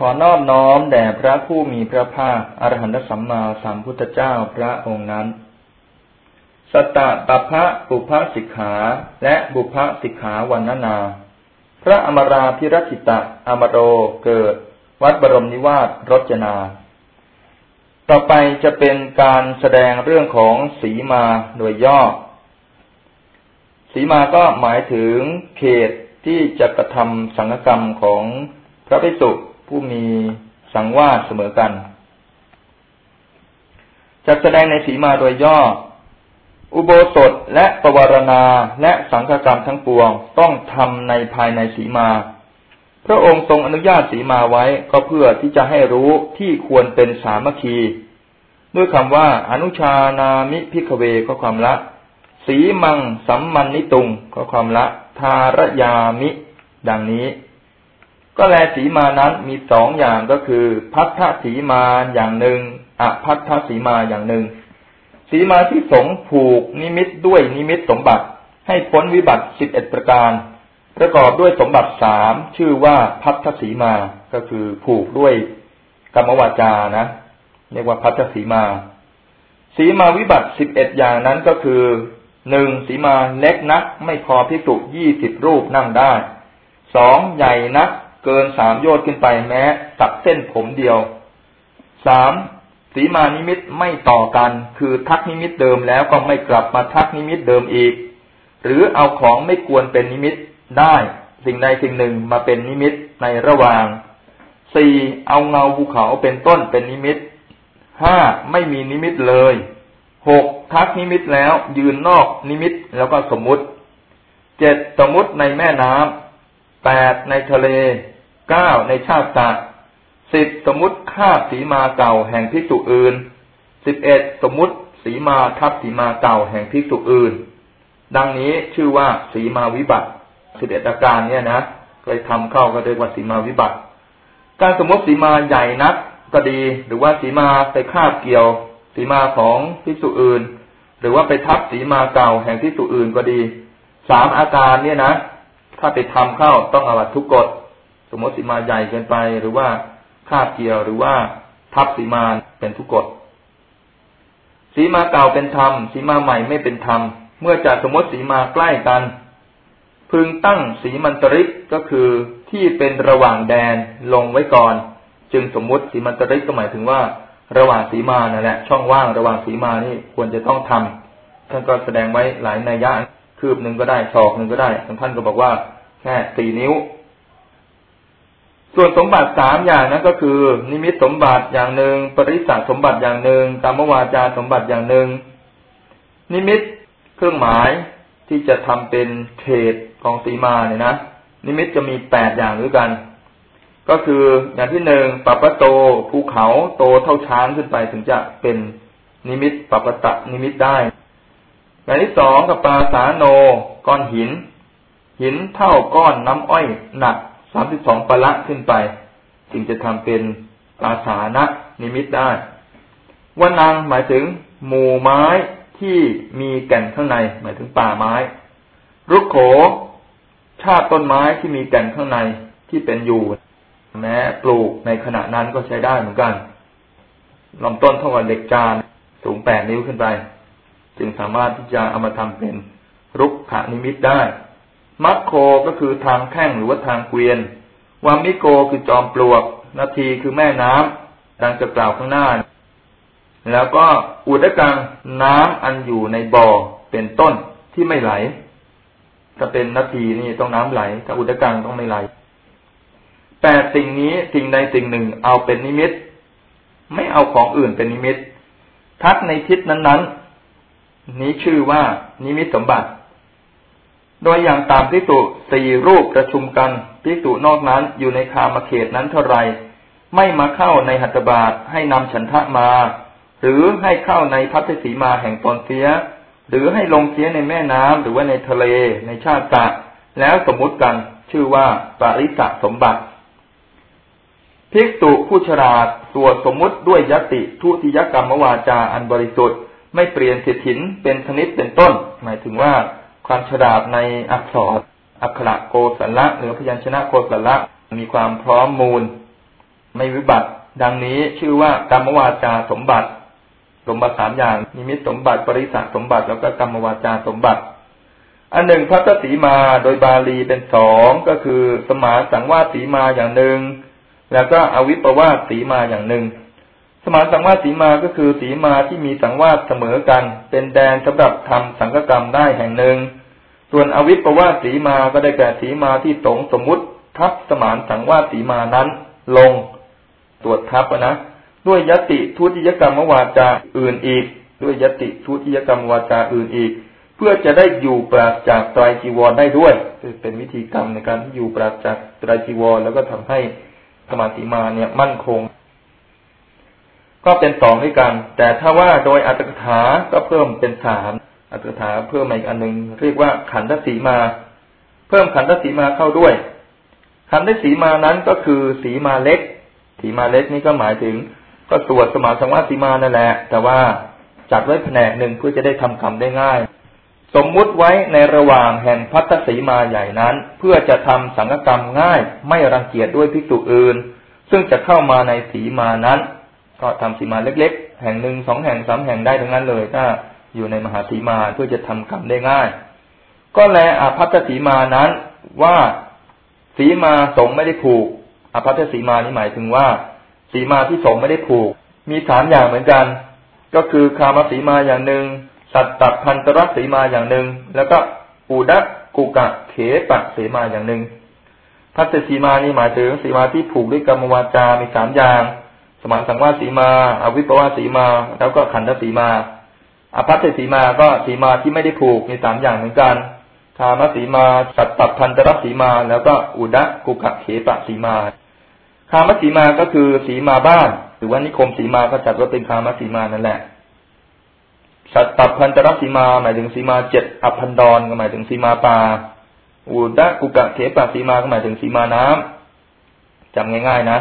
ขอนอบน้อมแด่พระผู้มีพระภาคอรหันตสัมมาสัมพุทธเจ้าพระองค์นั้น สตะปะพะบุพสิกขาและบุพสิกขาวันนานา พระอมราพิรจิตะอมโรเกิด วัดบรมนิวาสรจนา ต่อไปจะเป็นการแสดงเรื่องของสีมาโดยย่อ สีมาก็หมายถึงเขตที่จะกระทำสังฆกรรมของพระภิกษุ ผู้มีสังวาสเสมอกันจะแสดงในสีมาโดยย่อ อุโบสถและปวารณาและสังฆกรรมทั้งปวงต้องทำในภายในสีมา พระองค์ทรงอนุญาตสีมาไว้ก็เพื่อที่จะให้รู้ที่ควรเป็นสามัคคี ด้วยคำว่าอนุชานามิพิกเวก็ความละ สีมังสัมมันนิตุงก็ความละ ทารยามิ ดังนี้ ก็แลสีมานั้นมีสองอย่างก็คือ พัทธสีมาอย่างหนึ่งอพัทธสีมาอย่างหนึ่ง สีมาที่สงผูกนิมิตด้วยนิมิตสมบัติ ให้พ้นวิบัติสิบเอ็ดประการ ประกอบด้วยสมบัติสามชื่อว่าพัทธสีมาก็คือผูกด้วยกรรมวาจานะเรียกว่าพัทธสีมา สีมาวิบัติสิบเอ็ดอย่างนั้นก็คือหนึ่งสีมาเล็กนัก ไม่พอพิสุยี่สิบรูปนั่งได้สองใหญ่นัก เกินสามโยชน์ขึ้นไปแม้ตัดเส้นผมเดียวสามสีมานิมิตไม่ต่อกัน คือทักนิมิตเดิมแล้วก็ไม่กลับมาทักนิมิตเดิมอีก หรือเอาของไม่ควรเป็นนิมิตได้ สิ่งใดสิ่งหนึ่งมาเป็นนิมิตในระหว่างสี่เอาเงาภูเขาเป็นต้นเป็นนิมิตห้าไม่มีนิมิตเลยหกทักนิมิตแล้วยืนนอกนิมิตแล้วก็สมมุติเจ็ดสมมุติในแม่น้ำ แปดในทะเลเก้าในชาติสัตว์สิบสมมุติคาบสีมาเก่าแห่งพิสุอื่นสิบเอ็ดสมมุติสีมาทับสีมาเก่าแห่งพิสุอื่น ดังนี้ชื่อว่าสีมาวิบัติสิบเอ็ดอาการเนี่ยนะเคยทำเข้าก็เรียกว่าสีมาวิบัติ การสมมติสีมาใหญ่นักก็ดี หรือว่าสีมาไปคาบเกี่ยว สีมาของพิสุอื่น หรือว่าไปทับสีมาเก่าแห่งพิสุอื่นก็ดีสามอาการเนี่ยนะ ถ้าไปทำเข้าต้องอาบัตทุกกฎสมมติสีมาใหญ่เกินไป หรือว่าคาบเกี่ยวหรือว่าทับสีมาเป็นทุกกฎสีมาเก่าเป็นธรรมสีมาใหม่ไม่เป็นธรรม เมื่อจะสมมติสีมาใกล้กัน พึงตั้งสีมันตริกก็คือที่เป็นระหว่างแดนลงไว้ก่อน จึงสมมุติสีมันตริกก็หมายถึงว่า ระหว่างสีมานั่นแหละช่องว่างระหว่างสีมานี่ควรจะต้องทำท่านก็แสดงไว้หลายนัยยะ คืบหนึ่งก็ได้ศอกหนึ่งก็ได้บางท่านก็บอกว่า แค่สี่นิ้ว ส่วนสมบัติสามอย่างนั้นก็คือ นิมิตสมบัติอย่างหนึ่งปริสัสมบัติอย่างหนึ่งตามวาจาสมบัติอย่างหนึ่งนิมิตเครื่องหมายที่จะทำเป็นเขตของสีมาเนี่ยนะนิมิตจะมีแปดอย่างด้วยกัน ก็คืออย่างที่หนึ่งปัปปะโตภูเขาโตเท่าช้างขึ้นไปถึงจะเป็นนิมิตปัปปะตะนิมิตได้ อย่างที่สองกับปาสาโนก้อนหิน หินเท่าก้อนน้ำอ้อยหนักสามสิบสองปละขึ้นไป จึงจะทำเป็นปาสานะนิมิตได้ว่านางหมายถึงหมู่ไม้ที่มีแก่นข้างใน หมายถึงป่าไม้ รุกโข ชาติต้นไม้ที่มีแก่นข้างในที่เป็นอยู่ แม้ปลูกในขณะนั้นก็ใช้ได้เหมือนกันลำต้นเท่ากับเด็กจานสูงแปดนิ้วขึ้นไป จึงสามารถที่จะเอามาทำเป็นรุกขนิมิตได้ มัคโคก็คือทางแท่งหรือว่าทางเกวียนวามิโกคือจอมปลวก นาทีคือแม่น้ำดังจะกล่าวข้างหน้า แล้วก็อุดกังน้ำอันอยู่ในบ่อเป็นต้นที่ไม่ไหลถ้าเป็นนาทีนี่ต้องน้ำไหลถ้าอุดกังต้องไม่ไหลแปดสิ่งนี้สิ่งใดสิ่งหนึ่งเอาเป็นนิมิต ไม่เอาของอื่นเป็นนิมิต ทักในทิศนั้น นี้ชื่อว่านิมิตสมบัติ โดยอย่างตามพิสุสี่รูปประชุมกันพิสุนอกนั้นอยู่ในคามเขตนั้นเท่าไร ไม่มาเข้าในหัตถบาทให้นำฉันทะมา หรือให้เข้าในพัทสีมาแห่งตนเสีย หรือให้ลงเสียในแม่น้ำหรือว่าในทะเลในชาติกะแล้วสมมุติกันชื่อว่าปาริสสมบัติภิกษุผู้ฉลาดสวสมมุติด้วยยติทุติยกรรมวาจาอันบริสุทธิ์ ไม่เปลี่ยนสิทธินเป็นชนิดเป็นต้น หมายถึงว่าความฉลาดในอักษรอักขระโกสัละหรือพยัญชนะโกสัละมีความพร้อมมูล ไม่วิบัติ ดังนี้ชื่อว่ากรรมวาจาสมบัติ สมบัติสามอย่างนิมิตสมบัติปริสัสมบัติแล้วก็กรรมวาจาสมบัติ อันหนึ่งพัทสีมาโดยบาลีเป็นสองก็คือ สมาสังวาสีมาอย่างหนึ่ง แล้วก็อวิปวาสีมาอย่างหนึ่ง มาสังวาสีมาก็คือสีมาที่มีสังวาสเสมอกัน เป็นแดนสำหรับทำสังฆกรรมได้แห่งหนึ่ง ส่วนอวิปปวาสีมาก็ได้แก่สีมาที่สงสมมุติ ทับสมานสังวาสีมานั้น ลง ตรวจทับนะด้วยยติทุติยกรรมวาจาอื่นอีก ด้วยยติทุติยกรรมวาจาอื่นอีก เพื่อจะได้อยู่ปราศจากไตรจีวรได้ด้วยเป็นวิธีกรรมในการที่อยู่ปราศจากไตรจีวรแล้วก็ทำให้สมาธิมาเนี่ยมั่นคง ก็เป็นสองด้วยกัน แต่ถ้าว่าโดยอัตถกถาก็เพิ่มเป็นสามอัตถกถาเพิ่มมาอีกอันหนึ่งเรียกว่าขันธสีมา เพิ่มขันธสีมาเข้าด้วยขันธสีมานั้นก็คือสีมาเล็ก สีมาเล็กนี่ก็หมายถึง ก็สวดสมาสังวาสีมานั่นแหละ แต่ว่าจัดไว้แผนกหนึ่งเพื่อจะได้ทำกรรมได้ง่าย สมมุติไว้ในระหว่างแห่งพัทธสีมาใหญ่นั้น เพื่อจะทำสังฆกรรมง่าย ไม่รังเกียจด้วยภิกษุอื่น ซึ่งจะเข้ามาในสีมานั้น ก็ทำสีมาเล็ก ๆ แห่งหนึ่งสองแห่งสามแห่งได้ทั้งนั้นเลย ถ้าอยู่ในมหาสีมาเพื่อจะทำกรรมได้ง่าย ก็แลอาพัทธสีมานั้นว่าสีมาสงไม่ได้ผูกอภัทสีมานี่หมายถึงว่า สีมาที่สงไม่ได้ผูก มีสามอย่างเหมือนกัน ก็คือคามสีมาอย่างหนึ่งสัตตพันตรสีมาอย่างหนึ่งแล้วก็อุดะกุกะเขปะสีมาอย่างหนึ่งพัทสีมานี่หมายถึงสีมาที่ผูกด้วยกรรมวาจา มีสามอย่าง สมาสังวาสีมาอาวิปวาสีมา แล้วก็ขันธสีมา อภัทสีมาก็สีมาที่ไม่ได้ผูกมีสามอย่างเหมือนกันคามสีมา สัตตพันตรสีมา แล้วก็อุดะกุกะเขปะสีมาคามสีมาก็คือสีมาบ้าน หรือว่านิคมสีมาก็จัดว่าเป็นคามสีมานั่นแหละ สัตตพันตรสีมา หมายถึงสีมาเจ็ดอพันดอนก็หมายถึงสีมาป่าอุดะกุกะเขปะสีมาก็หมายถึงสีมาน้ำจำง่าย ๆ นะ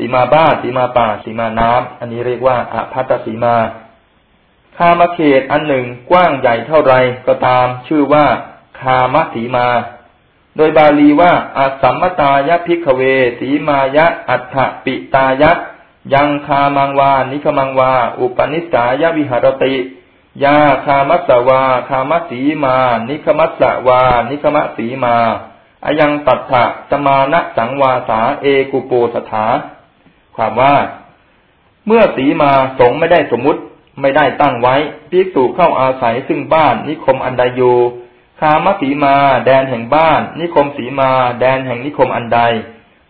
สีมาบ้านสีมาป่าสีมาน้ำอันนี้เรียกว่าอภัตสีมาคามเขตอันหนึ่งกว้างใหญ่เท่าไรก็ตาม ชื่อว่าคามสีมา โดยบาลีว่าอัสัมมตายะพิกเว สีมายะ อัฏฐปิตายะ ยังคามังวา นิคมังวา อุปนิสายวิหารติ ยาคามัสวา คามสีมา นิคมัสวา นิคมสีมาอายังตัทธะสมานะสังวาสา เอกุโปสถา ความว่า เมื่อสีมาสงไม่ได้สมมุติไม่ได้ตั้งไว้ภิกษุเข้าอาศัยซึ่งบ้านนิคมอันใดอยู่คามสีมา แดนแห่งบ้าน นิคมสีมา แดนแห่งนิคมอันใด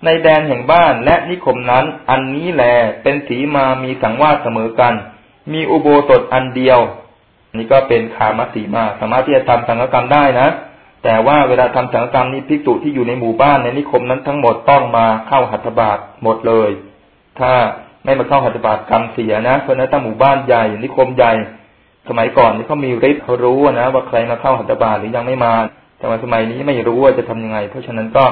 ในแดนแห่งบ้านและนิคมนั้น อันนี้แหลเป็นสีมามีสังวาสเสมอกัน มีอุโบสถอันเดียว นี่ก็เป็นคามสีมา สามารถที่จะทำสังฆกรรมได้นะ แต่ว่าเวลาทำสังฆกรรมนี้ภิกษุที่อยู่ในหมู่บ้านในนิคมนั้นทั้งหมดต้องมาเข้าหัตถบาตหมดเลย ถ้าไม่มาเข้าหัตถบาตกรรมเสียนะเพราะนั้นถ้าหมู่บ้านใหญ่นิคมใหญ่ สมัยก่อนนี่เขามีฤทธิ์เขารู้นะว่าใครมาเข้าหัตถบาตหรือยังไม่มา แต่ว่าสมัยนี้ไม่รู้ว่าจะทำยังไง เพราะฉะนั้นก็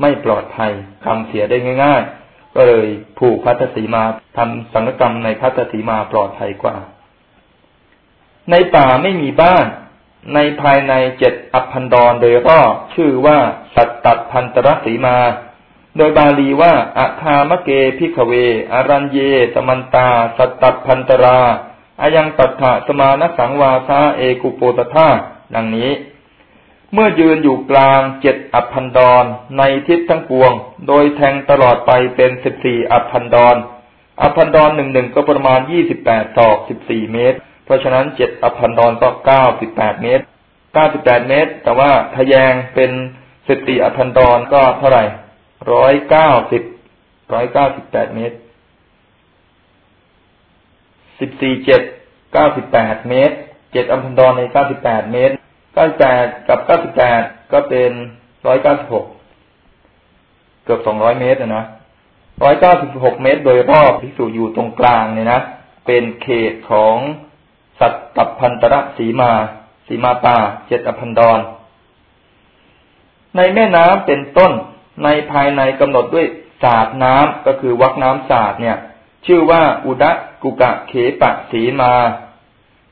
ไม่ปลอดภัยกรรมเสียได้ง่าย ๆ ก็เลยผูกพัทสีมาทำสังฆกรรมในพัทสีมาปลอดภัยกว่า ในป่าไม่มีบ้านในภายในเจ็ดอัพพันดรโดยรอชื่อว่าสัตตพันตรสีมา โดยบาลีว่าอาคามะเกพิขเว อารัญเยตมันตา สัตตพันตราอายังตัถะสมานสังวาสาเอกุโปตธาดังนี้ เมื่อยืนอยู่กลางเจ็ดอัพภันดรในทิศทั้งปวง โดยแทงตลอดไปเป็นสิบสี่อัพภันดรอัพภันดรหนึ่งหนึ่งก็ประมาณยี่สิบแปดศอกสิบสี่เมตร เพราะฉะนั้นเจ็ดอัพภันดรก็เก้าสิบแปดเมตรเก้าสิบแปดเมตร แต่ว่าทะแยงเป็นสิบสี่อัพภันดรก็เท่าไหร่ ร้อยเก้าสิบร้อยเก้าสิบแปดเมตรสิบสี่เจ็ดเก้าสิบแปดเมตรเจ็ดอัมพันดรในเก้าสิบแปดเมตรเก้าสิบแปดกับเก้าสิบแปดก็เป็นร้อยเก้าสิบหกเกือบสองร้อยเมตรนะร้อยเก้าสิบหกเมตร โดยรอบพิสูจอยู่ตรงกลางเนี่ยนะ เป็นเขตของสัตตพันตระสีมา สีมาป่าเจ็ดอพันดร ในแม่น้ำเป็นต้น ในภายในกำหนดด้วยสาดน้ำก็คือวักน้ำสาดเนี่ย ชื่อว่าอุดะกุกะเขปะสีมา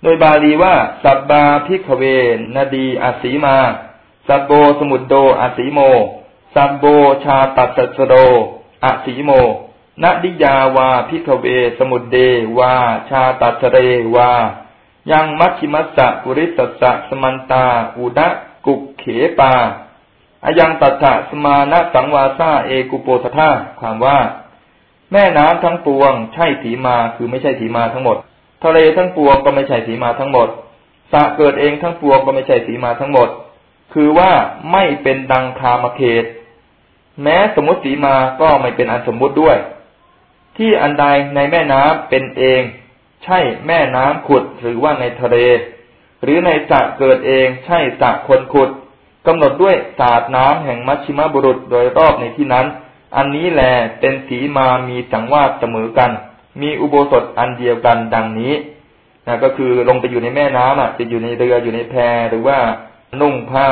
โดยบาลีว่าสัพพา ภิกขเวนที อสีมาสัพโพ สมุทโท อสีโมสัพโพ ชาตัสสโร อสีโมนทิยาวา ภิกขเว สมุทเท วา ชาตัสสเรวา ยังมัชฌิมัสสะปุริสัสสะสมันตา อุทกุกเขปา อายังตัตถะสมานะสังวาซาเอกุโปสธาความว่า แม่น้ำทั้งปวง ใช่สีมาคือไม่ใช่สีมาทั้งหมด ทะเลทั้งปวงก็ไม่ใช่สีมาทั้งหมดสะเกิดเองทั้งปวงก็ไม่ใช่สีมาทั้งหมด คือว่าไม่เป็นดังคามเขต แม้สมมติสีมาก็ไม่เป็นอันสมมุติด้วย ที่อันใดในแม่น้ำเป็นเอง ใช่แม่น้ำขุดหรือว่าในทะเล หรือในสระเกิดเอง ใช่สระคนขุด กำหนดด้วยศาสตร์น้ำแห่งมัชชิมบุรุษโดยรอบในที่นั้น อันนี้แหลเป็นสีมามีสังวาสเสมอกัน มีอุโบสถอันเดียวกันดังนี้นะก็คือลงไปอยู่ในแม่น้ำอะ จะอยู่ในเรืออยู่ในแพหรือว่านุ่งผ้า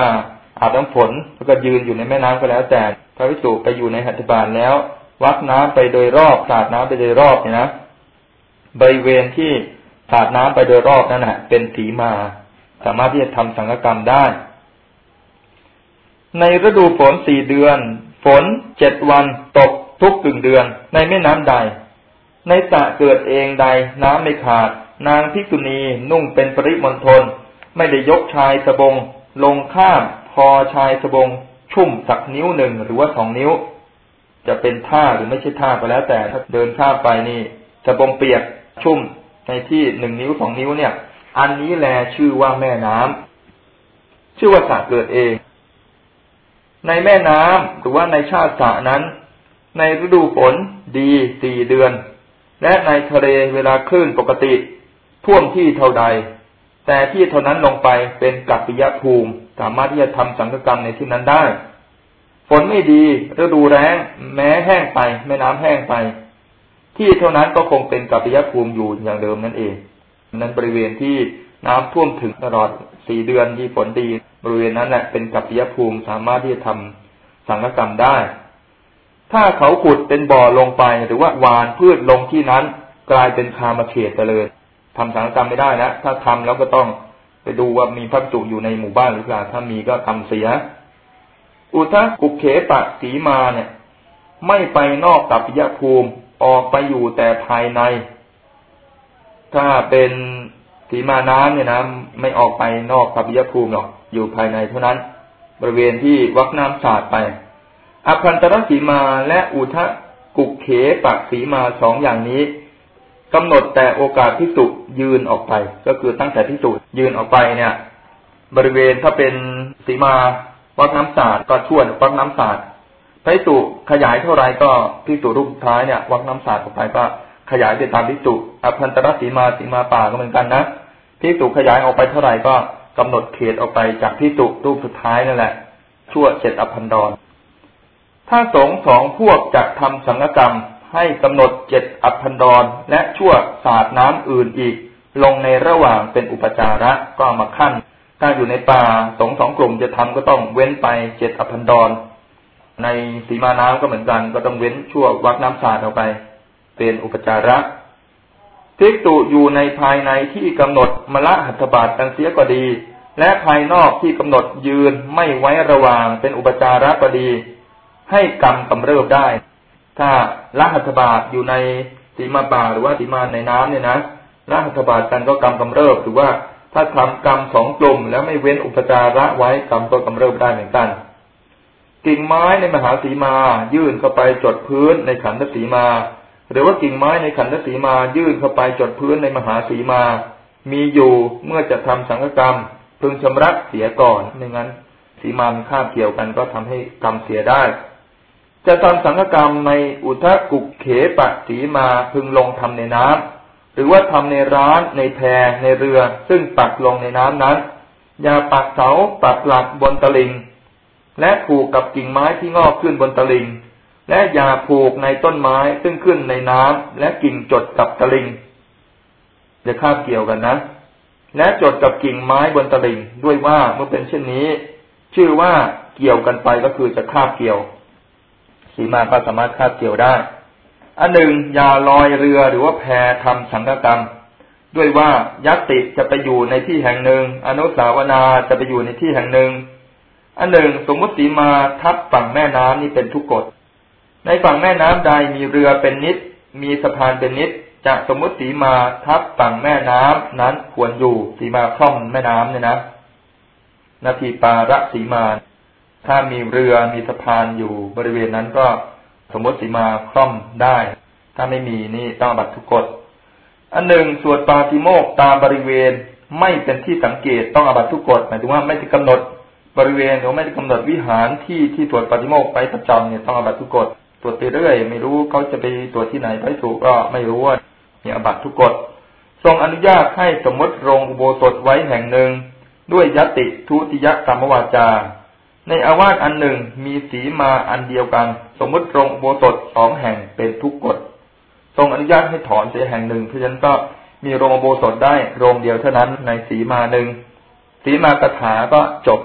อาบน้ำฝนแล้วก็ยืนอยู่ในแม่น้ำก็แล้ว แต่พระวิสุไปอยู่ในหัตถบาลแล้ว วักน้ำไปโดยรอบสาดน้ำไปโดยรอบเนี่ยนะบริเวณที่สาดน้ำไปโดยรอบนั่นแหะเป็นสีมา สามารถที่จะทำสังฆกรรมได้ ในฤดูฝนสี่เดือน ฝนเจ็ดวันตกทุกกึ่งเดือน ในแม่น้ำใด ในสระเกิดเองใดน้ำไม่ขาด นางพิกุณีนุ่งเป็นปริมณฑลไม่ได้ยกชายสบง ลงข้ามพอชายสบง ชุ่มสักนิ้วหนึ่งหรือว่าสองนิ้ว จะเป็นท่าหรือไม่ใช่ท่าก็แล้วแต่ถ้าเดินข้ามไปนี่สบงเปียกชุ่มในที่หนึ่งนิ้วสองนิ้วเนี่ย อันนี้แลชื่อว่าแม่น้ำชื่อว่าสระเกิดเอง ในแม่น้ำหรือว่าในชาติสระนั้น ในฤดูฝนดีสี่เดือน และในทะเลเวลาคลื่นปกติ ท่วมที่เท่าใด แต่ที่เท่านั้นลงไปเป็นกัปปิยภูมิ สามารถที่จะทำสังฆกรรมในที่นั้นได้ ฝนไม่ดีฤดูแรงแม้แห้งไป แม่น้ำแห้งไป ที่เท่านั้นก็คงเป็นกัปปิยภูมิอยู่อย่างเดิมนั่นเองนั้นบริเวณที่น้ำท่วมถึงตลอด สี่เดือนที่ฝนดีบริเวณนั้นแหละเป็นกัปปิยภูมิสามารถที่จะทำสังฆกรรมได้ ถ้าเขาขุดเป็นบ่อลงไปหรือว่าหวานพืชลงที่นั้น กลายเป็นคามาเขตไปเลยทำสังฆกรรมไม่ได้นะถ้าทำแล้วก็ต้องไปดูว่ามีพระจุอยู่ในหมู่บ้านหรือเปล่าถ้ามีก็ทำเสีย อุทะกุเขปะสีมาเนี่ย ไม่ไปนอกกับปิยภูมิออกไปอยู่แต่ภายใน ถ้าเป็น สีมาน้ำเนี่ยนะไม่ออกไปนอกกับปิยภูมิหรอกอยู่ภายในเท่านั้น บริเวณที่วักน้ำสาดไปอภันตรสีมาและอุทะกุกเขปะสีมาสองอย่างนี้กำหนดแต่โอกาสพิสุยืนออกไป ก็คือตั้งแต่พิสุยืนออกไปเนี่ย บริเวณถ้าเป็นสีมาวักน้ำสาดก็ช่วนวักน้ำสาดพิสุขยายเท่าไรก็พิสุรูปท้ายเนี่ย วักน้ำสาดออกไปก็ ขยายไปตามพิสุอภันตรสีมาสีมาป่าก็เหมือนกันนะพิสุขยายออกไปเท่าไหร่ก็กำหนดเขตออกไปจากพิสุรูปสุดท้ายนั่นแหละ ชั่วเจ็ดอภันดร ถ้าสงสองพวกจะทำสังฆกรรมให้กำหนดเจ็ดอัพันดร และชั่วศาสตร์น้ำอื่นอีก ลงในระหว่างเป็นอุปจาระก็มาขั้น ถ้าอยู่ในป่าสงสองกลุ่มจะทำก็ต้องเว้นไปเจ็ดอัพันดร ในสีมาน้ำก็เหมือนกันก็ต้องเว้นชั่ววักน้ำศาสตร์ออกไป เป็นอุปจาระทิกตุอยู่ในภายในที่กำหนดมละหัตถบาทกันเสียก็ดี และภายนอกที่กำหนดยืนไม่ไว้ระหว่างเป็นอุปจาระก็ดี ให้กรรมกำเริบได้ ถ้าละหัตถบาทอยู่ในสีมาป่าหรือว่าสีมาในน้ำเนี่ยนะละหัตถบาทกันก็กรรมกำเริบหรือว่าถ้าทำกรรมสองกลุ่มแล้วไม่เว้นอุปจาระไว้กรรมก็กำเริบได้เหมือนกัน กิ่งไม้ในมหาสีมายื่นเข้าไปจดพื้นในขันธสีมา หรือว่ากิ่งไม้ในขันธสีมายื่นเข้าไปจดพื้นในมหาสีมา มีอยู่เมื่อจะทำสังฆกรรม พึงชำระเสียก่อนไม่งั้น สีมามันคาบเกี่ยวกันก็ทำให้กรรมเสียได้ จะทำสังฆกรรมในอุทกุกเขปะสีมาพึงลงทำในน้ำหรือว่าทำในร้านในแพในเรือ ซึ่งปักลงในน้ำนั้น อย่าปักเสาปักหลักบนตลิง และผูกกับกิ่งไม้ที่งอกขึ้นบนตลิง และอย่าผูกในต้นไม้ซึ่งขึ้นในน้ำและกิ่งจดกับตลิงจะคาบเกี่ยวกันนะ และจดกับกิ่งไม้บนตลิงด้วยว่าเมื่อเป็นเช่นนี้ ชื่อว่าเกี่ยวกันไปก็คือจะคาบเกี่ยว สีมาก็สามารถคาดเกี่ยวได้ อันหนึ่งอย่าลอยเรือหรือว่าแพทำสังฆกรรม ด้วยว่ายัติจะไปอยู่ในที่แห่งหนึ่ง อนุสาวนาจะไปอยู่ในที่แห่งหนึ่ง อันหนึ่งสมมติสีมาทับฝั่งแม่น้ำนี่เป็นทุกกฎ ในฝั่งแม่น้ำใดมีเรือเป็นนิด มีสะพานเป็นนิดจะสมมติสีมาทับฝั่งแม่น้ำนั้นควรอยู่สีมาคล่อมแม่น้ำเนี่ยนะนาทีปาระสีมา ถ้ามีเรือมีสะพานอยู่บริเวณนั้นก็สมมติสีมาคล่อมได้ ถ้าไม่มีนี่ต้องบัตรทุกกฎอันหนึ่งสวดปาติโมกตามบริเวณไม่เป็นที่สังเกตต้องอบัตทุกกฎหมายถึงว่าไม่ได้กำหนดบริเวณหรือไม่ได้กำหนดวิหารที่ที่ตรวจปฏิโมกไปประจำเนี่ยต้องอบัตทุกกฎ ตรวจไปเรื่อย ไม่รู้เขาจะไปตรวจที่ไหนไปถูกก็ไม่รู้ว่ามีอบัตทุกกฎทรงอนุญาตให้สมมติโรงอุโบสถไว้แห่งหนึ่ง ด้วยยติทุติยกรรมวาจา ในอาวาสอันหนึ่งมีสีมาอันเดียวกัน สมมติโรงอุโบสถสองแห่งเป็นทุกกฎทรงอนุญาตให้ถอนเสียแห่งหนึ่งเพราะฉะนั้นก็มีโรงอุโบสถได้โรงเดียวเท่านั้นในสีมาหนึ่งสีมากถาก็จบ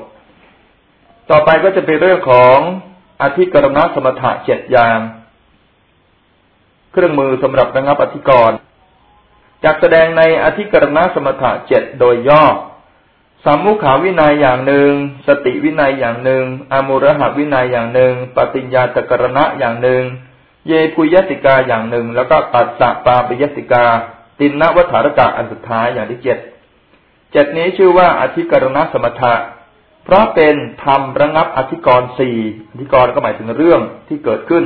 ต่อไปก็จะเป็นเรื่องของ อธิกรณสมถะเจ็ดอย่าง เครื่องมือสำหรับระงับอธิกรณ์จากแสดงในอธิกรณสมถะเจ็ดโดยย่อสามมุขาวินัยอย่างหนึ่ง สติวินัยอย่างหนึ่งอามุรหวินัยอย่างหนึ่ง ปฏิญญาตกรณะอย่างหนึ่ง เยปุยสิกาอย่างหนึ่ง แล้วก็ปัสสะปาปยสิกา ตินนวัฏารกะอันสุดท้ายอย่างที่เจ็ด เจ็ดนี้ชื่อว่าอธิกรณสมถะ เพราะเป็นธรรมระงับอธิกรณ์สี่อธิกรณ์ก็หมายถึงเรื่องที่เกิดขึ้น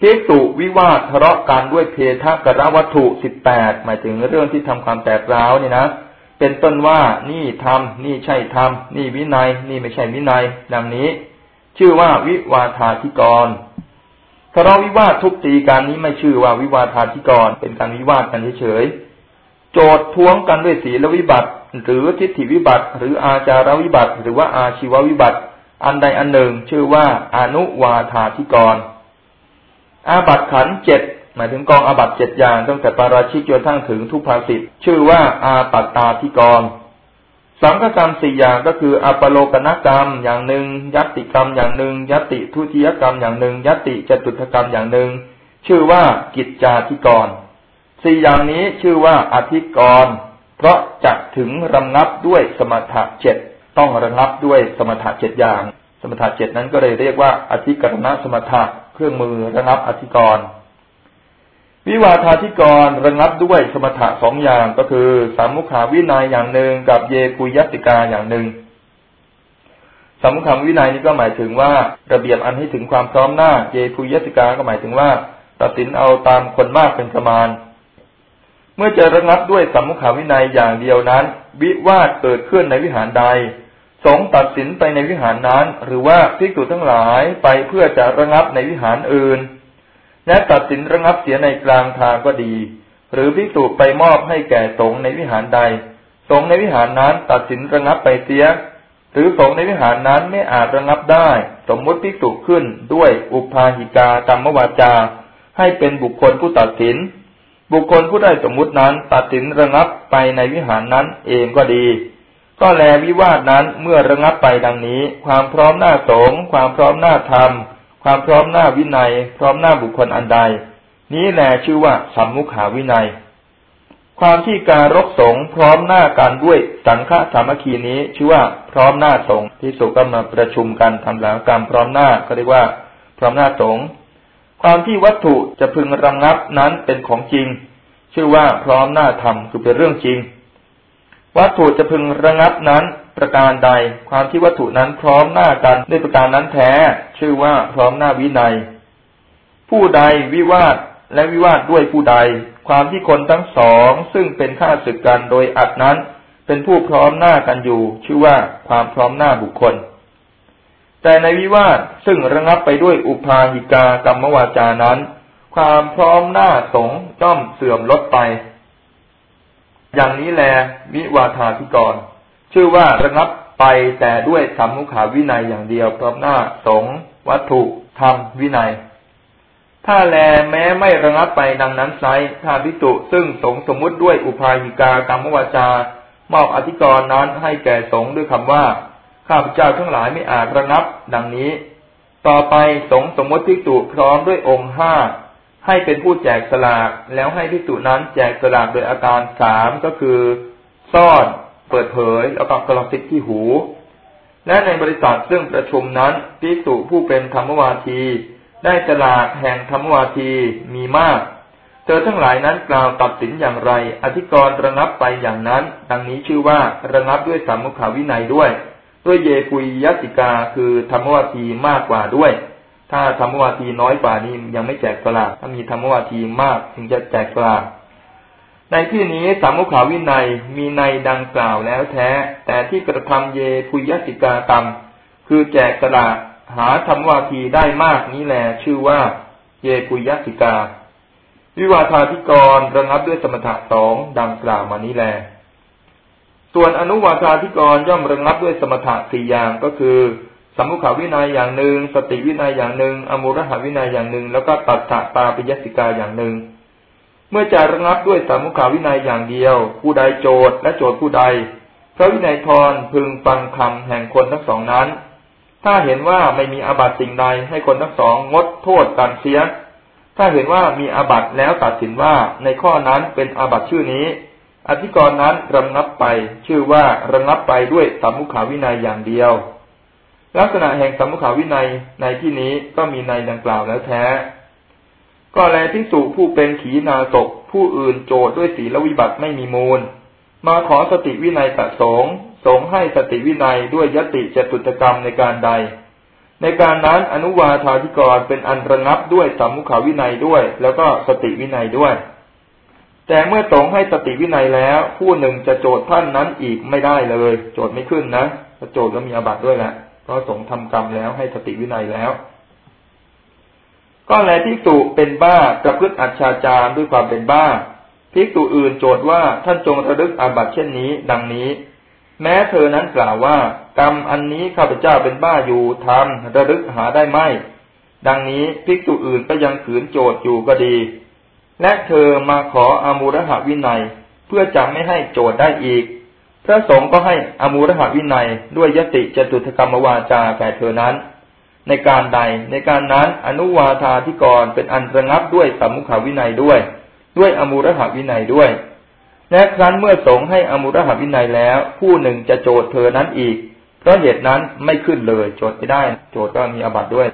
พิสุวิวาททะเลาะกันด้วยเพทกรวัตถุสิบแปดหมายถึงเรื่องที่ทำความแตกร้าวนี่นะเป็นต้นว่านี่ทำนี่ใช่ทำนี่วินัย นี่ไม่ใช่วินัย ดังนี้ ชื่อว่าวิวาทาธิกรทะเลาะวิวาททุกตีการนี้ไม่ชื่อว่าวิวาทาธิกรเป็นการวิวาทกันเฉยๆโจทย์ท้วงกันด้วยศีลวิบัติ หรือทิฏฐิวิบัติ หรืออาจารวิบัติ หรือว่าอาชีววิบัติ อันใดอันหนึ่ง ชื่อว่าอนุวาทาธิกร อาบัตขันเจ็ดหมายถึงกองอาบัตเจ็ดอย่างตั้งแต่ปาราชิกจนทั้งถึงทุพภาสิทธ์ชื่อว่าอาปัตตาธิกรสังฆกรรมสี่อย่างก็คืออัปโลกนกรรมอย่างหนึ่ง ยัตติกรรมอย่างหนึ่ง ยัตติทุติยกรรมอย่างหนึ่ง ยัตติจตุถกรรมอย่างหนึ่ง ชื่อว่ากิจจาธิกร สี่อย่างนี้ชื่อว่าอธิกร เพราะจะถึงระงับด้วยสมถะเจ็ดต้องระงับด้วยสมถะเจ็ดอย่าง สมถะเจ็ดนั้นก็เลยเรียกว่าอธิกรณสมถะเครื่องมือระงับอธิกรวิวาทาธิกรระงับด้วยสมถะสองอย่างก็คือ สามุขาวินัยอย่างหนึ่งกับเยปุยติกาอย่างหนึ่งสามุขาวินัยนี้ก็หมายถึงว่าระเบียบอันให้ถึงความพร้อมหน้า เยปุยติกาก็หมายถึงว่า ตัดสินเอาตามคนมากเป็นประมาณ เมื่อจะระงับด้วยสามุขาวินัยอย่างเดียวนั้น วิวาทเกิดขึ้นในวิหารใด สงตัดสินไปในวิหารนั้น หรือว่าพิจูทั้งหลายไปเพื่อจะระงับในวิหารอื่นและตัดสินระงับเสียในกลางทางก็ดี หรือพิสูไปมอบให้แก่สงในวิหารใด สงในวิหารนั้นตัดสินระงับไปเสีย หรือสงในวิหารนั้นไม่อาจระงับได้ สมมุติพิสูขึ้นด้วยอุปาหิกากรรมวาจา ให้เป็นบุคคลผู้ตัดสิน บุคคลผู้ได้สมมุตินั้นตัดสินระงับไปในวิหารนั้นเองก็ดี ก็แลวิวาทนั้นเมื่อระงับไปดังนี้ ความพร้อมหน้าสงความพร้อมหน้าธรรม ความพร้อมหน้าวินัย พร้อมหน้าบุคคลอันใด นี้แหลชื่อว่าสัมมุขาวินัย ความที่การรกสงพร้อมหน้ากันด้วยสังฆสามัคคีนี้ชื่อว่าพร้อมหน้าสงที่สุก็มาประชุมกันทำหลังกรรมพร้อมหน้าก็เรียกว่า พร้อมหน้าสง ความที่วัตถุจะพึงระงับนั้นเป็นของจริง ชื่อว่าพร้อมหน้าธรรมคือเป็นเรื่องจริง วัตถุจะพึงระงับนั้นประการใด ความที่วัตถุนั้นพร้อมหน้ากันด้วยประการนั้นแท้ ชื่อว่าพร้อมหน้าวินัย ผู้ใดวิวาทและวิวาทด้วยผู้ใด ความที่คนทั้งสองซึ่งเป็นข้าศึกกันโดยอัดนั้น เป็นผู้พร้อมหน้ากันอยู่ ชื่อว่าความพร้อมหน้าบุคคล แต่ในวิวาทซึ่งระงับไปด้วยอุปาหิกากรรมวาจานั้น ความพร้อมหน้าสงจ้อมเสื่อมลดไป อย่างนี้แลวิวาทาธิกร ชื่อว่าระงับไปแต่ด้วยสามมุขาวินัยอย่างเดียวพร้อมหน้าสงวัตถุธรรมวินัย ถ้าแลแม้ไม่ระงับไปดังนั้นไซถ้าพิจุซึ่งสงสมมุติด้วยอุปาหิกากรรมวาจามอบอธิกรณ์นั้นให้แก่สงด้วยคำว่า ข้าพเจ้าทั้งหลายไม่อาจระงับ ดังนี้ ต่อไปสงสมมติพิจุพร้อมด้วยองค์ห้าให้เป็นผู้แจกสลากแล้วให้พิจุนั้นแจกสลากโดยอาการสามก็คือ ซ่อน เปิดเผยแล้วก็กระซิบที่หู และในบริษัทซึ่งประชุมนั้นพิสุผู้เป็นธรรมวาที ได้สลากแห่งธรรมวาทีมีมากเธอทั้งหลายนั้นกล่าวตัดสินอย่างไร อธิกรณ์ระงับไปอย่างนั้น ดังนี้ชื่อว่าระงับด้วยสามุขาวินัยด้วย ด้วยเยปุยยติกาคือธรรมวาทีมากกว่าด้วย ถ้าธรรมวาทีน้อยกว่านี้ยังไม่แจกสลากถ้ามีธรรมวาทีมากถึงจะแจกสลากในที่นี้สามุขาวินัยมีในดังกล่าวแล้วแท้ แต่ที่กระทำเยปุยยติกากรรม คือแจกสลากหาธรรมวาทีได้มากนี้แหลชื่อว่า เยปุยยติกา วิวาทาธิกรระงับด้วยสมถะสองดังกล่าวมานี้แหละ ส่วนอนุวาทาธิกรย่อมระงับด้วยสมถะสี่อย่างก็คือ สมุขาวินัยอย่างหนึ่ง สติวินัยอย่างหนึ่ง อมุรหาวินัยอย่างหนึ่ง แล้วก็ตัดถะตาปิยสิกาอย่างหนึ่ง เมื่อจะระงับด้วยสมุขาวินัยอย่างเดียว ผู้ใดโจทและโจทผู้ใดพระวินัยทรพึงฟังคำแห่งคนทั้งสองนั้น ถ้าเห็นว่าไม่มีอาบัตสิ่งใดให้คนทั้งสองงดโทษกันเสีย ถ้าเห็นว่ามีอาบัติแล้วตัดสินว่าในข้อนั้นเป็นอาบัติชื่อนี้ อธิกรณ์นั้นระงับไป ชื่อว่าระงับไปด้วยสามุขาวินัยอย่างเดียว ลักษณะแห่งสามุขาวินัยในที่นี้ก็มีในดังกล่าวแล้วแท้ ก็แลภิกษุผู้เป็นขีณาสพผู้อื่นโจทด้วยศีลวิบัติไม่มีมูล มาขอสติวินัยประสงค์สงฆ์ให้สติวินัยด้วยญัตติจตุตถกรรมในกาลใด ในกาลนั้นอนุวาทาธิกรณ์เป็นอันระงับด้วยสัมมุขาวินัยด้วย แล้วก็สติวินัยด้วย แต่เมื่อสงฆ์ให้สติวินัยแล้ว ผู้หนึ่งจะโจทย์ท่านนั้นอีกไม่ได้เลย โจทย์ไม่ขึ้นนะถ้าโจทย์ก็มีอาบัติด้วยแหละเพราะสงฆ์ทำกรรมแล้วให้สติวินัยแล้ว ก็แลพิกตุเป็นบ้าประพฤติอัจฉาจารด้วยความเป็นบ้าพิกตุอื่นโจทย์ว่าท่านจงระลึกอาบัติเช่นนี้ ดังนี้ แม้เธอนั้นกล่าวว่า กรรมอันนี้ข้าพเจ้าเป็นบ้าอยู่ทำระลึกหาได้ไหมดังนี้พิกตุอื่นก็ยังขืนโจทย์อยู่ก็ดี และเธอมาขออามูรหวินัย เพื่อจะไม่ให้โจทย์ได้อีก พระสงฆ์ก็ให้อามูรหวินัยด้วยยติจตุถกรรมวาจาแก่เธอนั้น ในการใดในการนั้นอนุวาธาธิกรเป็นอันระงับด้วยสัมมุขวินัยด้วย ด้วยอมูรหวินัยด้วย และครั้นเมื่อสงให้อมูรหวินัยแล้ว ผู้หนึ่งจะโจทย์เธอนั้นอีก เพราะเหตุนั้นไม่ขึ้นเลย โจทย์ไม่ได้ โจทย์ก็มีอบัตด้วย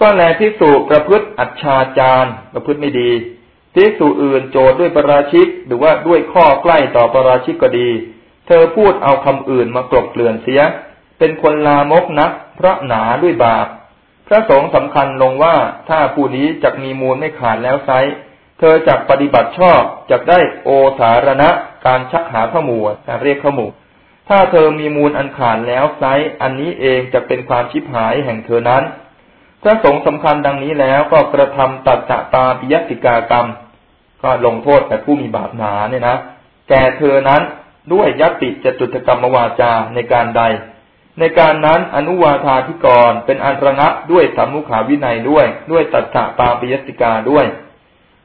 ก็แลพิสูจประพฤติอัจฉาจารประพฤติไม่ดี พิสูจอื่นโจทย์ด้วยประราชิก หรือว่าด้วยข้อใกล้ต่อประราชิกก็ดี เธอพูดเอาคำอื่นมากลบเกลื่อนเสีย เป็นคนลามกนัก พระหนาด้วยบาป พระสงฆ์สำคัญลงว่าถ้าผู้นี้จักมีมูลไม่ขาดแล้วไซเธอจักปฏิบัติชอบจักได้โอสารณะการชักหาข้อมูลการเรียกข้อมูลถ้าเธอมีมูลอันขาดแล้วไซอันนี้เองจะเป็นความชิบหายแห่งเธอนั้น พระสงฆ์สำคัญดังนี้แล้วก็กระทำตัดจะตาปิยติกากรรม ก็ลงโทษแต่ผู้มีบาปหนาเนี่ยนะแก่เธอนั้นด้วยยติจตุถกรรมวาจาในการใด ในการนั้นอนุวาธาธิกรเป็นอันระงับด้วยสัมมุขาวินัยด้วย ด้วยตัสสะปาปิยสิกาด้วย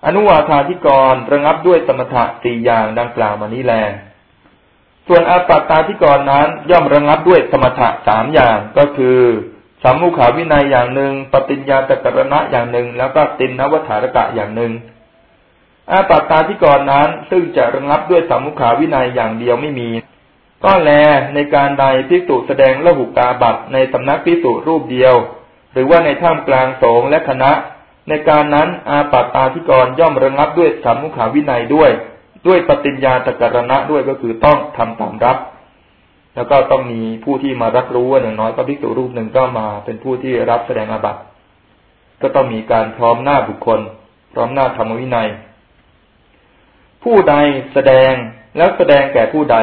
อนุวาธาธิกรระงับด้วยสมถะสี่อย่างดังกล่าวมานี้แล ส่วนอาปัตตาธิกรนั้นย่อมระงับด้วยสมถะสามอย่างก็คือสัมมุขาวินัยอย่างหนึ่งปฏิญญาตกรณะอย่างหนึ่ง แล้วก็ตินนวัฏฐารกะอย่างหนึ่ง อาปัตตาธิกรนั้น ซึ่งจะระงับด้วยสัมมุขาวินัยอย่างเดียวไม่มี ก็แลในการใดพิสุแสดงละหุกาบัตในสำนักพิสุรูปเดียว หรือว่าในถ้ำกลางสงและคณะ ในการนั้นอาปัตตาธิกรย่อมระงับด้วยสัมมุขาวินัยด้วย ด้วยปฏิญญาตกรณะด้วยก็คือต้องทำตามรับ แล้วก็ต้องมีผู้ที่มารับรู้ว่าอย่างน้อยก็พิสุรูปหนึ่งก็มา เป็นผู้ที่รับแสดงอาบัตก็ต้องมีการพร้อมหน้าบุคคล พร้อมหน้าธรรมวินัย ผู้ใดแสดงแล้วแสดงแก่ผู้ใด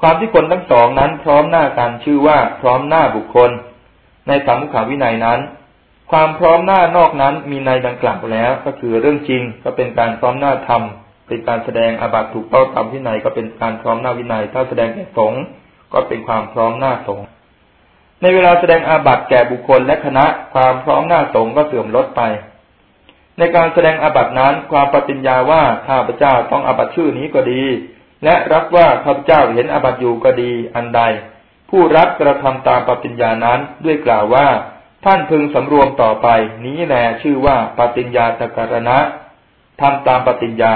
ความที่คนทั้งสองนั้นพร้อมหน้ากันชื่อว่าพร้อมหน้าบุคคล ในสามุขาวินัยนั้น ความพร้อมหน้านอกนั้นมีในดังกล่าวแล้ว ก็คือเรื่องจริงก็เป็นการพร้อมหน้าธรรมเป็นการแสดงอาบัตถูกต้องตามวินัยก็เป็นการพร้อมหน้าวินัย ถ้าแสดงแก่สงฆ์ก็เป็นความพร้อมหน้าสงฆ์ในเวลาแสดงอาบัตแก่บุคคลและคณะความพร้อมหน้าสงฆ์ก็เสื่อมลดไป ในการแสดงอาบัตนั้นความปฏิญญาว่าข้าพเจ้าต้องอาบัตชื่อนี้ก็ดี และรับว่าข้าพเจ้าเห็นอาบัติอยู่ก็ดีอันใด ผู้รับกระทำตามปฏิญญานั้นด้วยกล่าวว่า ท่านพึงสำรวมต่อไป นี้แลชื่อว่าปฏิญญาตกรณะทำตามปฏิญญา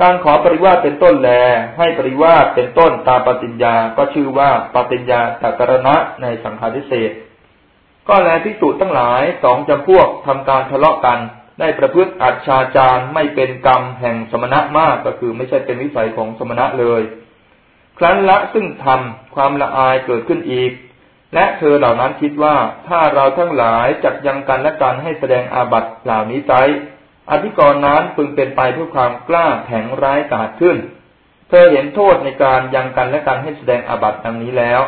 การขอปริวาสเป็นต้นแล ให้ปริวาสเป็นต้นตามปฏิญญาก็ชื่อว่าปฏิญญาตกรณะในสังฆาทิเศษก็แลพิสุทั้งหลายสองจำพวกทำการทะเลาะกัน ได้ประพฤติอัจฉาจารไม่เป็นกรรมแห่งสมณะมากก็คือไม่ใช่เป็นวิสัยของสมณะเลย ครั้นละซึ่งทำความละอายเกิดขึ้นอีก และเธอเหล่านั้นคิดว่าถ้าเราทั้งหลายจักยังกันและกันให้แสดงอาบัติเหล่านี้ใจอธิกรณ์นั้นพึงเป็นไปเพื่อความกล้าแข็งร้ายกาจขึ้น เธอเห็นโทษในการยังกันและกันให้แสดงอาบัติดังนี้แล้ว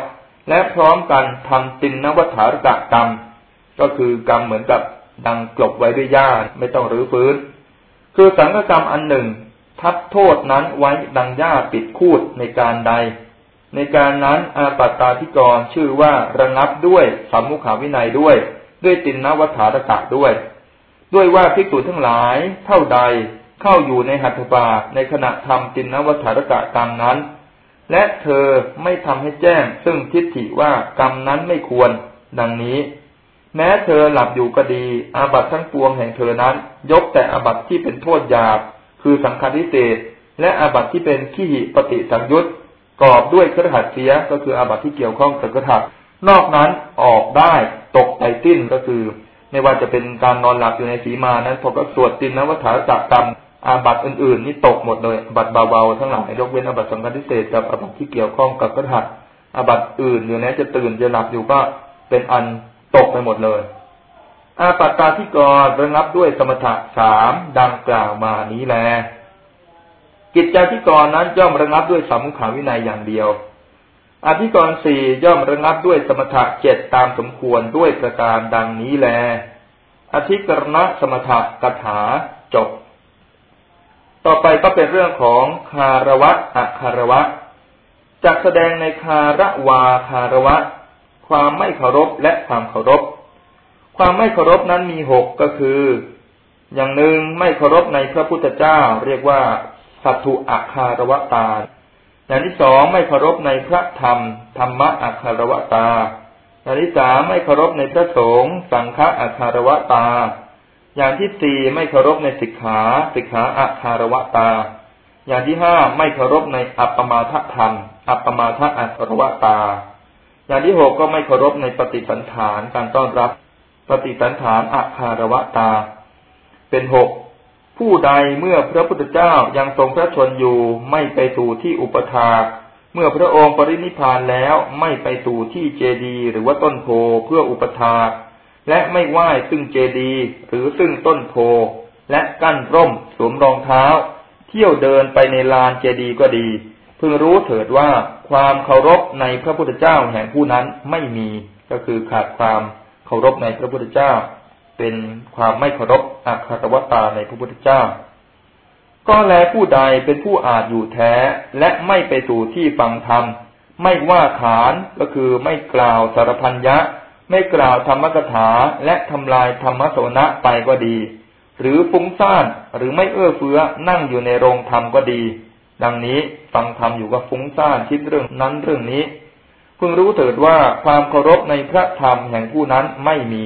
และพร้อมกันทำตินนวัฏฐารกะกรรม ก็คือกรรมเหมือนกับ ดังกลบไว้ด้วยหญ้าไม่ต้องรื้อฟื้น คือสังฆกรรมอันหนึ่ง ทับโทษนั้นไว้ดังหญ้าปิดคูดในการใด ในการนั้นอาปัตตาธิกรชื่อว่าระงับด้วยสัมมุขาวินัยด้วย ด้วยตินนวัฏารกะด้วย ด้วยว่าภิกษุทั้งหลายเท่าใดเข้าอยู่ในหัตถบาในขณะทำตินนวัฏารกะกรรมนั้น และเธอไม่ทำให้แจ้ง ซึ่งทิฏฐิว่ากรรมนั้นไม่ควร ดังนี้ แม้เธอหลับอยู่ก็ดี อาบัตทั้งปวงแห่งเธอนั้น ยกแต่อาบัตที่เป็นโทษหยาบ คือสังฆาทิเศษและอาบัตที่เป็นขี้หิปฏิสังยุตกอบด้วยเครือขัดเสียก็คืออาบัตที่เกี่ยวข้องกับกระถัดนอกนั้นออกได้ตกไปติ้นก็คือ ไม่ว่าจะเป็นการนอนหลับอยู่ในสีมานั้นพอก็สวดตินนวัฏจักกรรมอาบัตอื่นๆ นี่ตกหมดเลยบัตเบาๆทั้งหลายยกเว้นอาบัตสำคัญพิเศษกับอาบัตที่เกี่ยวข้องกับกระถัดอาบัตอื่นอยู่นี้จะตื่นจะหลับอยู่ก็เป็นอัน ตกไปหมดเลย อาปัตตาที่กรระงับด้วยสมถะสามดังกล่าวมานี้แล กิจจาที่กรนั้นย่อมระงับด้วยสามุขาวินัยอย่างเดียว อธิกรสี่ย่อมระงับด้วยสมถะเจ็ดตามสมควรด้วยประการดังนี้แล อธิกรณะสมถะกถาจบ ต่อไปก็เป็นเรื่องของคารวะอคารวะจักแสดงในคาระวาคารวะ ความไม่เคารพและความเคารพ ความไม่เคารพนั้นมีหกก็คือ อย่างหนึ่งไม่เคารพในพระพุทธเจ้า เรียกว่าสัตถุอะคารวตา อย่างที่สองไม่เคารพในพระธรรมธรรมะอัคารวตา อย่างที่สามไม่เคารพในพระสงฆ์สังฆะอัคารวตา อย่างที่สี่ไม่เคารพในสิกขาสิกขาอัคารวตา อย่างที่ห้าไม่เคารพในอัปปมาทธรรม อัปปมาทอัคารวตา อย่างที่หกก็ไม่เคารพในปฏิสันฐานการต้อนรับ ปฏิสันฐานอัคารวตา เป็นหกผู้ใดเมื่อพระพุทธเจ้ายังทรงพระชนอยู่ไม่ไปสู่ที่อุปถาเมื่อพระองค์ปรินิพานแล้วไม่ไปสู่ที่เจดีหรือว่าต้นโพเพื่ออุปถาและไม่ไหว้ซึ่งเจดีหรือซึ่งต้นโพและกั้นร่มสวมรองเท้า เที่ยวเดินไปในลานเจดีก็ดี พึงรู้เถิดว่าความเคารพในพระพุทธเจ้าแห่งผู้นั้นไม่มีก็คือขาดความเคารพในพระพุทธเจ้า เป็นความไม่เคารพอัคารวตาในพระพุทธเจ้า ก็แลผู้ใดเป็นผู้อาจอยู่แท้และไม่ไปสู่ที่ฟังธรรมไม่ว่าขานก็คือไม่กล่าวสารพันยะ ไม่กล่าวธรรมกถาและทำลายธรรมโสนะไปก็ดี หรือฟุ้งซ่านหรือไม่เอื้อเฟื้อนั่งอยู่ในโรงธรรมก็ดี ดังนี้ฟังธรรมอยู่ก็ฟุ้งซ่านคิดเรื่องนั้นเรื่องนี้พึงรู้เถิดว่าความเคารพในพระธรรมแห่งผู้นั้นไม่มี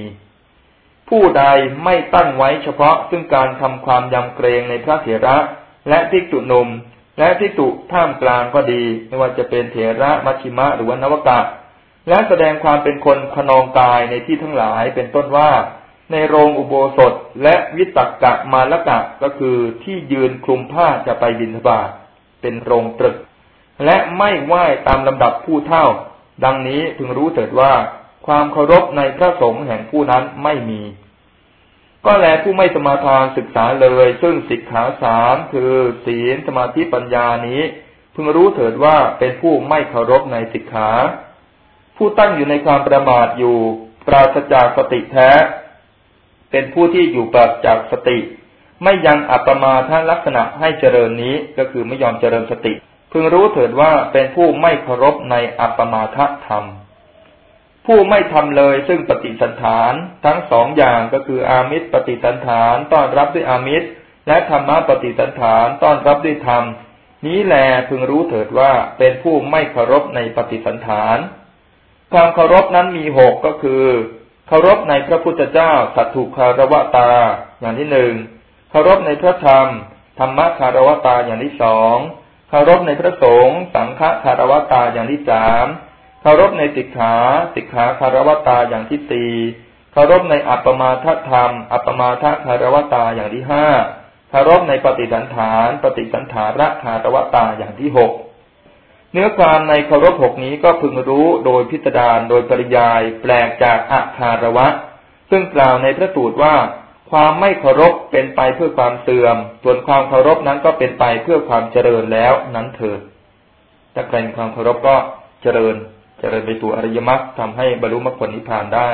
ผู้ใดไม่ตั้งไว้เฉพาะซึ่งการทำความยำเกรงในพระเถระและทิกตุนมและทิกตุท่ามกลางก็ดี ไม่ว่าจะเป็นเถระมัชิมะหรือว่านวกะ และแสดงความเป็นคนพนองกายในที่ทั้งหลายเป็นต้นว่า ในโรงอุโบสถและวิตักกะมาลกะก็คือที่ยืนคลุมผ้าจะไปบินทบาท เป็นโรงตรึก และไม่ไหว้ตามลำดับผู้เท่า ดังนี้พึงรู้เถิดว่า ความเคารพในพระสงฆ์แห่งผู้นั้นไม่มี ก็แลผู้ไม่สมาทานศึกษาเลย ซึ่งสิกขาสามคือศีลสมาธิปัญญานี้ พึงรู้เถิดว่าเป็นผู้ไม่เคารพในสิกขา ผู้ตั้งอยู่ในความประมาทอยู่ ปราศจากสติแท้ เป็นผู้ที่อยู่ปราศจากสติ ไม่ยังอัปมาท่าลักษณะให้เจริญนี้ก็คือไม่ยอมเจริญสติ พึงรู้เถิดว่าเป็นผู้ไม่เคารพในอัปมาทธรรม ผู้ไม่ทำเลยซึ่งปฏิสันฐานทั้งสองอย่างก็คืออามิตรปฏิสันฐานต้อนรับด้วยอามิตร และธรรมะปฏิสันฐานต้อนรับด้วยธรรมนี้แลพึงรู้เถิดว่าเป็นผู้ไม่เคารพในปฏิสันฐาน ความเคารพนั้นมีหกก็คือ เคารพในพระพุทธเจ้าสัตถุคารวตา อย่างที่หนึ่ง เคารพในพระธรรม ธรรมะคารวตาอย่างที่สองเคารพในพระสงฆ์สังฆคารวตาอย่างที่สามเคารพในสิกขาสิกขาคารวตาอย่างที่สี่คารพในอัปปมาทธรรม อัปปมาทคารวตาอย่างที่ห้าคารพในปฏิสันฐาน ปฏิสันฐาระคารวตาอย่างที่หกเนื้อความในคารพหกนี้ก็พึงรู้โดยพิสดารณาโดยปริยายแปลกจากอาคารวะ ซึ่งกล่าวในพระสูตรว่า ความไม่เคารพเป็นไปเพื่อความเสื่อม ส่วนความเคารพนั้นก็เป็นไปเพื่อความเจริญแล้วนั้นเถิดถ้าใครมีความเคารพก็เจริญ เจริญไปสู่อริยมรรคทำให้บรรลุมรรคผลนิพพานได้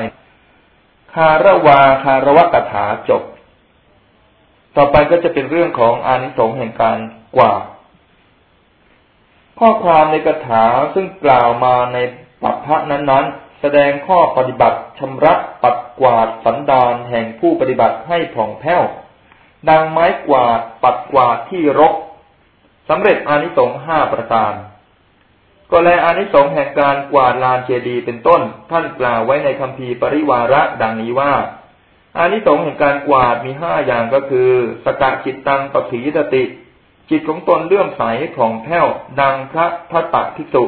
คารวาคารวะกถาจบ ต่อไปก็จะเป็นเรื่องของอานิสงส์แห่งการกว่า ข้อความในคาถาซึ่งกล่าวมาในปัปพะนั้นๆ แสดงข้อปฏิบัติชำระปัดกวาดสันดานแห่งผู้ปฏิบัติให้ผ่องแผ้ว ดังไม้กวาดปัดกวาดที่รกสำเร็จอานิสงส์ห้าประการก็แลอานิสงส์แห่งการกวาดลานเจดีย์เป็นต้น ท่านกล่าวไว้ในคำพีปริวาระดังนี้ว่า อานิสงส์แห่งการกวาดมีห้าอย่างก็คือ สกะจิตตังปผีตติ จิตของตนเลื่อมใสของแผ้ว ดังพระพัตตภิกษุ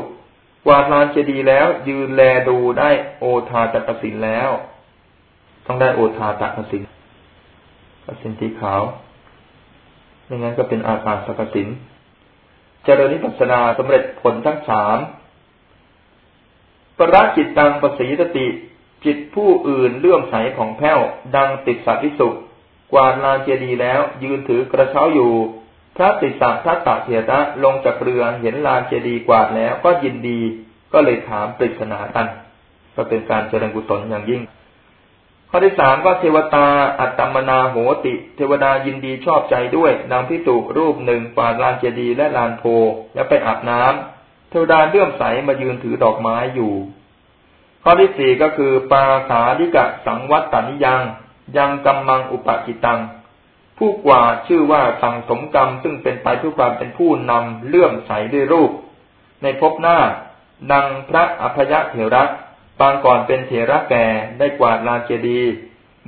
กวาดลานเจดีแล้ว ยืนแลดูได้โอทาจักสินแล้ว ต้องได้โอทาจักสินกสินสีขาวไม่งั้นก็เป็นอากาศสกสินเจริญนิพพานาสำเร็จผลทั้งสามปราจิตตังปสีตติ จิตผู้อื่นเลื่อมใสของแผ้ว ดังติดสัตวิสุกวาดลานเจดีแล้ว ยืนถือกระเช้าอยู่ พระติสาทัตตะเถระลงจากเรือเห็นลานเจดีย์กวาดแล้วก็ยินดีก็เลยถามปริศนากัน ก็เป็นการเจริญกุศลอย่างยิ่ง ข้อที่สามก็เทวตาอัตตมนาโหติ เทวดายินดีชอบใจด้วยนางพิสุรูปหนึ่งกวาดลานเจดีย์และลานโพแล้วไปอาบน้ำเทวดาเลื่อมใสมายืนถือดอกไม้อยู่ ข้อที่สี่ก็คือปาสาดิกะสังวัตตานิยัง ยังกัมมังอุปกิตัง ผู้กว่าชื่อว่าสังสมกรรมซึ่งเป็นไปเพื่อความเป็นผู้นำเลื่อมใสด้วยรูป ในภพหน้า ดังพระอภยเถระปางก่อนเป็นเถระแก่ได้กวาดลานเจดี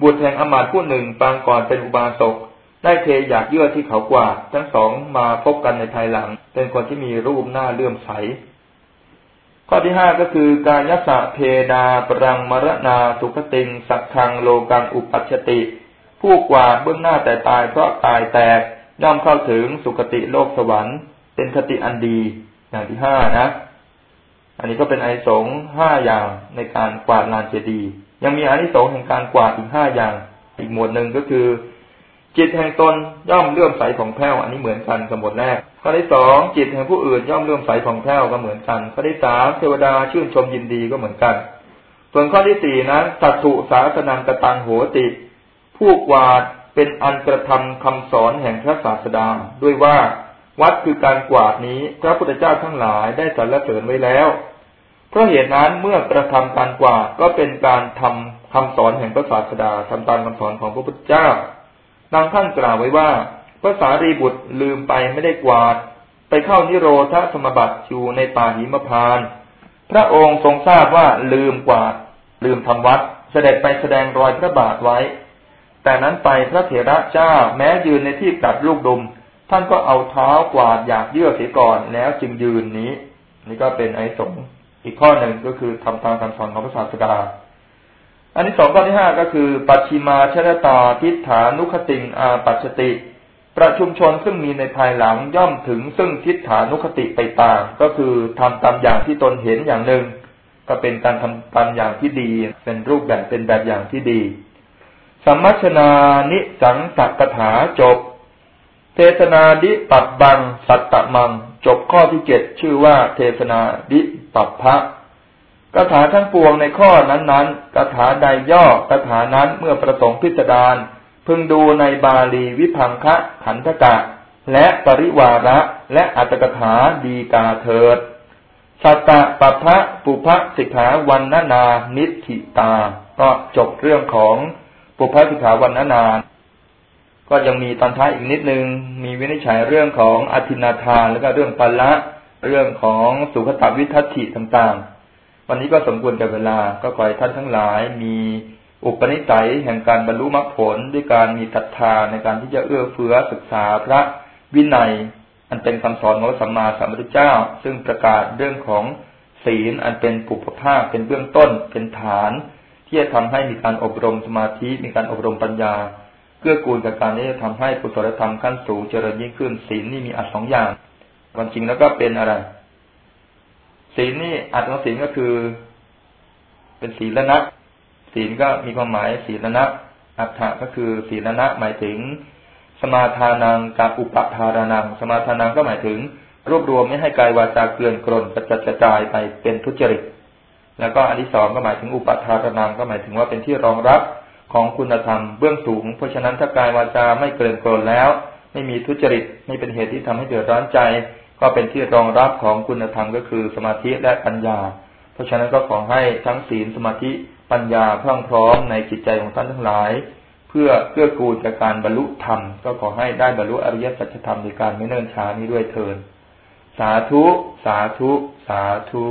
บุตรแห่งอมาตผู้หนึ่งปางก่อนเป็นอุบาสกได้เทอยากเยื่อที่เขากวาดทั้งสองมาพบกันในภายหลัง เป็นคนที่มีรูปหน้าเลื่อมใส ข้อที่ห้าก็คือการยศเพดาปรังมรณาสุขติงสักคังโลกังอุปัชติ ผู้กวาดเบื้องหน้าแต่ตายเพราะตายแตกย่อมเข้าถึงสุคติโลกสวรรค์เป็นคติอันดีอย่างที่ห้านะ อันนี้ก็เป็นอนิสงส์ห้าอย่างในการกวาดลานเจดีย์ยังมีอนิสงส์แห่งการกวาดอีกห้าอย่าง อีกหมวดหนึ่งก็คือ จิตแห่งตนย่อมเลื่อมใสของแผ้วอันนี้เหมือนกันกับหมวดแรกข้อที่สองจิตแห่งผู้อื่นย่อมเลื่อมใสของแผ้วก็เหมือนกันข้อที่สามเทวดาชื่นชมยินดีก็เหมือนกัน ส่วนข้อที่สี่นั้นสัตถุสาสนังกตังโหติ ผู้กวาดเป็นอันกระทำคำสอนแห่งพระศาสดา ด้วยว่าวัดคือการกวาดนี้พระพุทธเจ้าทั้งหลายได้สรรเสริญไว้แล้ว เพราะเหตุนั้นเมื่อกระทำการกวาดก็เป็นการทำคำสอนแห่งพระศาสดาทำตามคำสอนของพระพุทธเจ้าดังท่านกล่าวไว้ว่าพระสารีบุตรลืมไปไม่ได้กวาด ไปเข้านิโรธสมบัติอยู่ในป่าหิมพานพระองค์ทรงทราบว่าลืมกวาด ลืมทำวัดเสด็จไปแสดงรอยพระบาทไว้ แต่นั้นไปพระเถระเจ้าแม้ยืนในที่ตัดลูกดุม ท่านก็เอาเท้ากวาดอยากเยื่อเสียก่อนแล้วจึงยืนนี้ นี่ก็เป็นไอ้สงอีกข้อหนึ่งก็คือทำตามคำสอนของพระศาสดา อันที่สองข้อที่ห้าก็คือ ปัจฉิมาชรตาทิฏฐานุคติงอาปัจติ ประชุมชนซึ่งมีในภายหลังย่อมถึงซึ่งทิฏฐานุคติไปตามก็คือทำตามอย่างที่ตนเห็นอย่างหนึ่ง ก็เป็นการทำตามอย่างที่ดี เป็นรูปแบบเป็นแบบอย่างที่ดี สัมมชนานิสังสักถาจบ เทศนาดิปับบัง สัตตมัง จบข้อที่เจ็ดชื่อว่าเทศนาดิปับพระคาถาทั้งปวงในข้อนั้นๆคาถาใดย่อคาถานั้นเมื่อประสงค์พิสดารพึงดูในบาลีวิพังคะขันธกะ และปริวาระและอัตถกถาดีกาเถิด สัตตะปัพพะปุพะสิกขาวันนานานิธิตา ก็จบเรื่องของ ปุพพสิกขาวันนานก็ยังมีตอนท้ายอีกนิดนึง มีวินิจฉัยเรื่องของอธินาทานแล้วก็เรื่องปัลละเรื่องของสุขตวิทัติต่างๆ วันนี้ก็สมควรกับเวลาก็ขอให้ท่านทั้งหลาย มีอุปนิสัยแห่งการบรรลุมรรคผลด้วยการมีศรัทธาในการที่จะเอื้อเฟื้อศึกษาพระวินัย อันเป็นคำสอนของสัมมาสัมพุทธเจ้า ซึ่งประกาศเรื่องของศีลอันเป็นปุพภาพเป็นเบื้องต้นเป็นฐาน ที่จะทำให้มีการอบรมสมาธิมีการอบรมปัญญาเกื้อกูลกับการที่จะทำให้กุศลธรรมขั้นสูงเจริญยิ่งขึ้นศีลนี่มีอัดสองอย่างความจริงแล้วก็เป็นอะไรศีลนี่อัดของศีลก็คือ เป็นศีลละนะศีลก็มีความหมายศีลละนะอัฏฐะก็คือศีลละนะหมายถึง สมาทานังกับอุปทารานัง สมาทานังก็หมายถึง รวบรวมไม่ให้กายวาจาเกลื่อนกลนกระจัดกระจายไปเป็นทุจริต แล้วก็อันที่สองก็หมายถึงอุปทารานังก็หมายถึงว่าเป็นที่รองรับของคุณธรรมเบื้องสูง เพราะฉะนั้นถ้ากายวาจาไม่เกลื่อนกลนแล้ว ไม่มีทุจริตไม่เป็นเหตุที่ทำให้เดือดร้อนใจ ก็เป็นที่รองรับของคุณธรรมก็คือสมาธิและปัญญา เพราะฉะนั้นก็ขอให้ทั้งศีลสมาธิปัญญาพรั่งพร้อมในจิตใจของท่านทั้งหลาย เพื่อเพื่อกูลจากการบรรลุธรรม ก็ขอให้ได้บรรลุอริยสัจธรรมในการไม่เนิ่นช้านี้ด้วยเถิดสาธุ สาธุ สาธุ